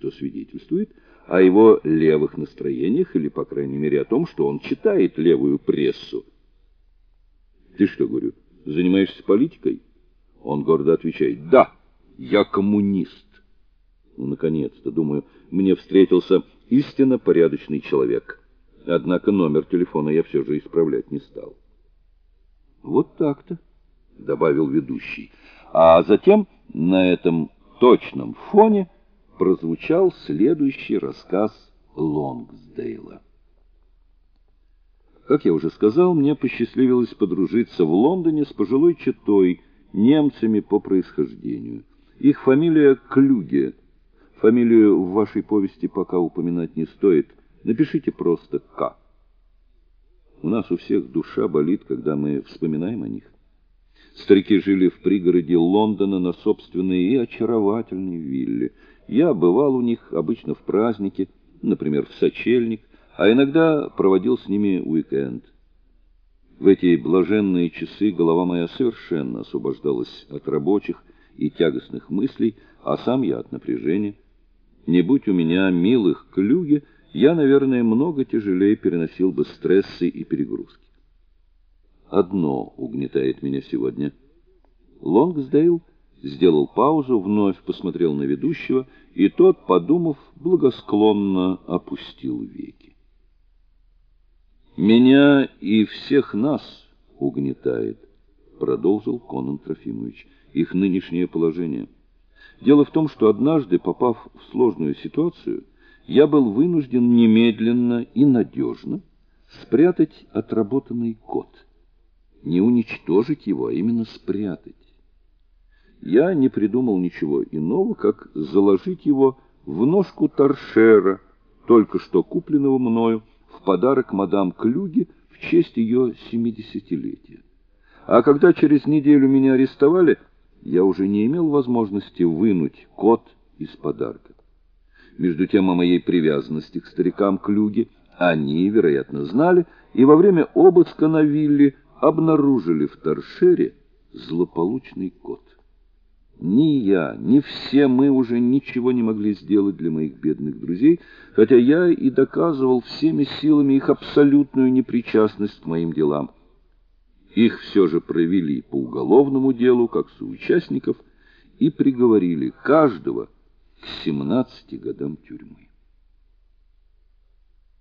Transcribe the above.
что свидетельствует о его левых настроениях или, по крайней мере, о том, что он читает левую прессу. Ты что, говорю, занимаешься политикой? Он гордо отвечает: "Да, я коммунист". Ну наконец-то, думаю, мне встретился истинно порядочный человек. Однако номер телефона я все же исправлять не стал. Вот так-то, добавил ведущий. А затем на этом точном фоне прозвучал следующий рассказ Лонгсдейла. Как я уже сказал, мне посчастливилось подружиться в Лондоне с пожилой четой, немцами по происхождению. Их фамилия Клюге. Фамилию в вашей повести пока упоминать не стоит. Напишите просто К. У нас у всех душа болит, когда мы вспоминаем о них. Старики жили в пригороде Лондона на собственной и очаровательной вилле. Я бывал у них обычно в праздники, например, в сочельник, а иногда проводил с ними уикенд. В эти блаженные часы голова моя совершенно освобождалась от рабочих и тягостных мыслей, а сам я от напряжения. Не будь у меня милых клюги, я, наверное, много тяжелее переносил бы стрессы и перегрузки. Одно угнетает меня сегодня. Лонгсдейл сделал паузу, вновь посмотрел на ведущего, и тот, подумав, благосклонно опустил веки. Меня и всех нас угнетает, продолжил Конан Трофимович, их нынешнее положение. Дело в том, что однажды, попав в сложную ситуацию, я был вынужден немедленно и надежно спрятать отработанный код. Не уничтожить его, а именно спрятать. Я не придумал ничего иного, как заложить его в ножку торшера, только что купленного мною в подарок мадам Клюге в честь ее семидесятилетия. А когда через неделю меня арестовали, я уже не имел возможности вынуть код из подарка. Между тем о моей привязанности к старикам Клюге они, вероятно, знали, и во время обыска на вилле обнаружили в торшере злополучный код. Ни я, ни все мы уже ничего не могли сделать для моих бедных друзей, хотя я и доказывал всеми силами их абсолютную непричастность к моим делам. Их все же провели по уголовному делу как соучастников и приговорили каждого к 17 годам тюрьмы.